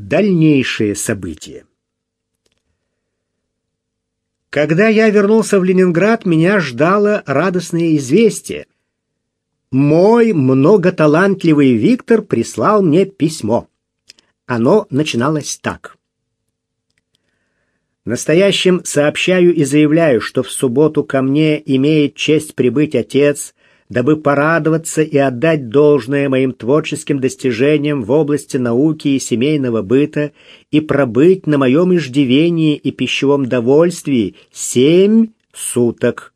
Дальнейшие события. Когда я вернулся в Ленинград, меня ждало радостное известие. Мой многоталантливый Виктор прислал мне письмо. Оно начиналось так. Настоящим сообщаю и заявляю, что в субботу ко мне имеет честь прибыть отец дабы порадоваться и отдать должное моим творческим достижениям в области науки и семейного быта и пробыть на моем иждивении и пищевом довольствии семь суток.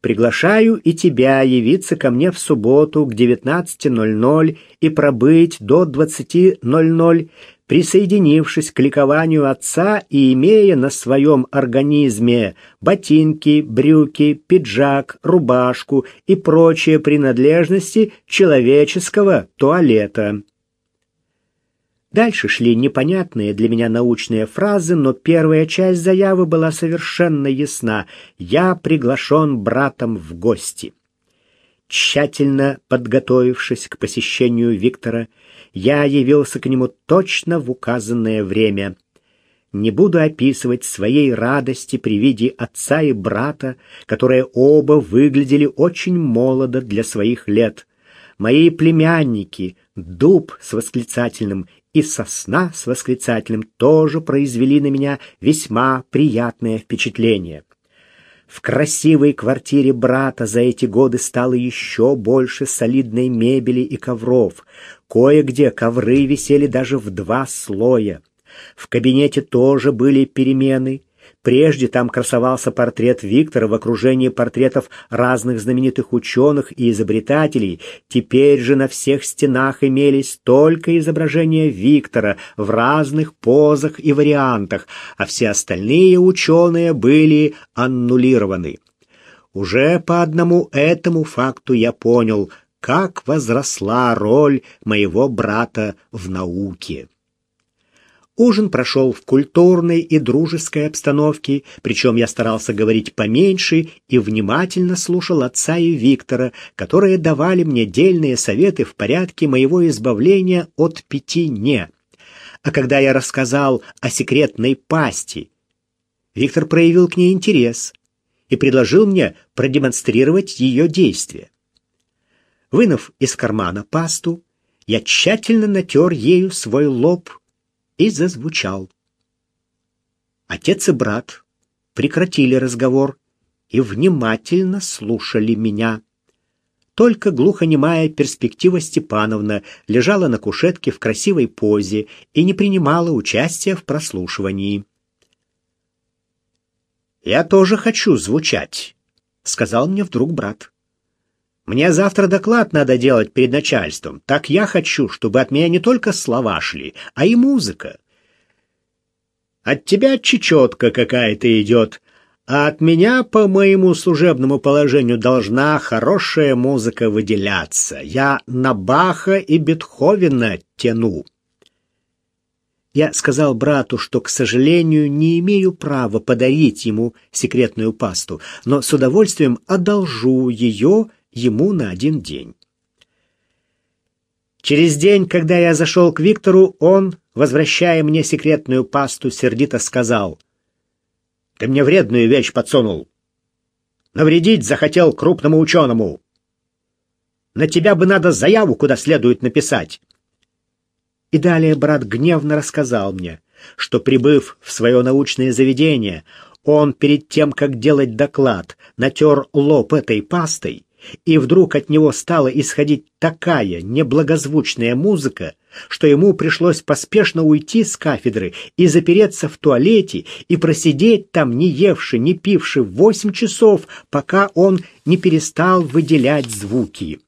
Приглашаю и тебя явиться ко мне в субботу к 19.00 и пробыть до 20.00 присоединившись к ликованию отца и имея на своем организме ботинки, брюки, пиджак, рубашку и прочие принадлежности человеческого туалета. Дальше шли непонятные для меня научные фразы, но первая часть заявы была совершенно ясна. Я приглашен братом в гости. Тщательно подготовившись к посещению Виктора, я явился к нему точно в указанное время. Не буду описывать своей радости при виде отца и брата, которые оба выглядели очень молодо для своих лет. Мои племянники, дуб с восклицательным и сосна с восклицательным, тоже произвели на меня весьма приятное впечатление. В красивой квартире брата за эти годы стало еще больше солидной мебели и ковров. Кое-где ковры висели даже в два слоя. В кабинете тоже были перемены. Прежде там красовался портрет Виктора в окружении портретов разных знаменитых ученых и изобретателей. Теперь же на всех стенах имелись только изображения Виктора в разных позах и вариантах, а все остальные ученые были аннулированы. Уже по одному этому факту я понял, как возросла роль моего брата в науке. Ужин прошел в культурной и дружеской обстановке, причем я старался говорить поменьше и внимательно слушал отца и Виктора, которые давали мне дельные советы в порядке моего избавления от пяти «не». А когда я рассказал о секретной пасти, Виктор проявил к ней интерес и предложил мне продемонстрировать ее действие. Вынув из кармана пасту, я тщательно натер ею свой лоб и зазвучал. Отец и брат прекратили разговор и внимательно слушали меня. Только глухонемая перспектива Степановна лежала на кушетке в красивой позе и не принимала участия в прослушивании. «Я тоже хочу звучать», — сказал мне вдруг брат. Мне завтра доклад надо делать перед начальством. Так я хочу, чтобы от меня не только слова шли, а и музыка. От тебя чечетка какая-то идет, а от меня по моему служебному положению должна хорошая музыка выделяться. Я на Баха и Бетховена тяну. Я сказал брату, что, к сожалению, не имею права подарить ему секретную пасту, но с удовольствием одолжу ее ему на один день. Через день, когда я зашел к Виктору, он, возвращая мне секретную пасту, сердито сказал, «Ты мне вредную вещь подсунул. Навредить захотел крупному ученому. На тебя бы надо заяву куда следует написать». И далее брат гневно рассказал мне, что, прибыв в свое научное заведение, он перед тем, как делать доклад, натер лоб этой пастой и вдруг от него стала исходить такая неблагозвучная музыка, что ему пришлось поспешно уйти с кафедры и запереться в туалете и просидеть там, не евши, не пивши, восемь часов, пока он не перестал выделять звуки.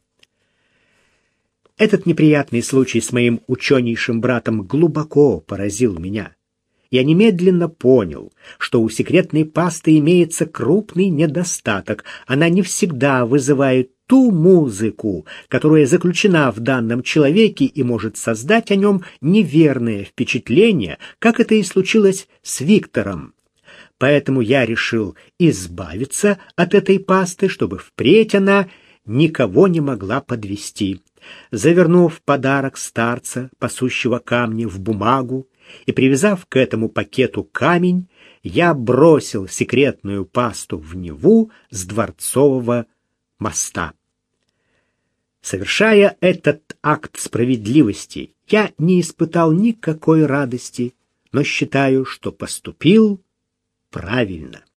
Этот неприятный случай с моим ученейшим братом глубоко поразил меня я немедленно понял, что у секретной пасты имеется крупный недостаток. Она не всегда вызывает ту музыку, которая заключена в данном человеке и может создать о нем неверное впечатление, как это и случилось с Виктором. Поэтому я решил избавиться от этой пасты, чтобы впредь она никого не могла подвести. Завернув подарок старца, пасущего камни, в бумагу и привязав к этому пакету камень, я бросил секретную пасту в Неву с дворцового моста. Совершая этот акт справедливости, я не испытал никакой радости, но считаю, что поступил правильно.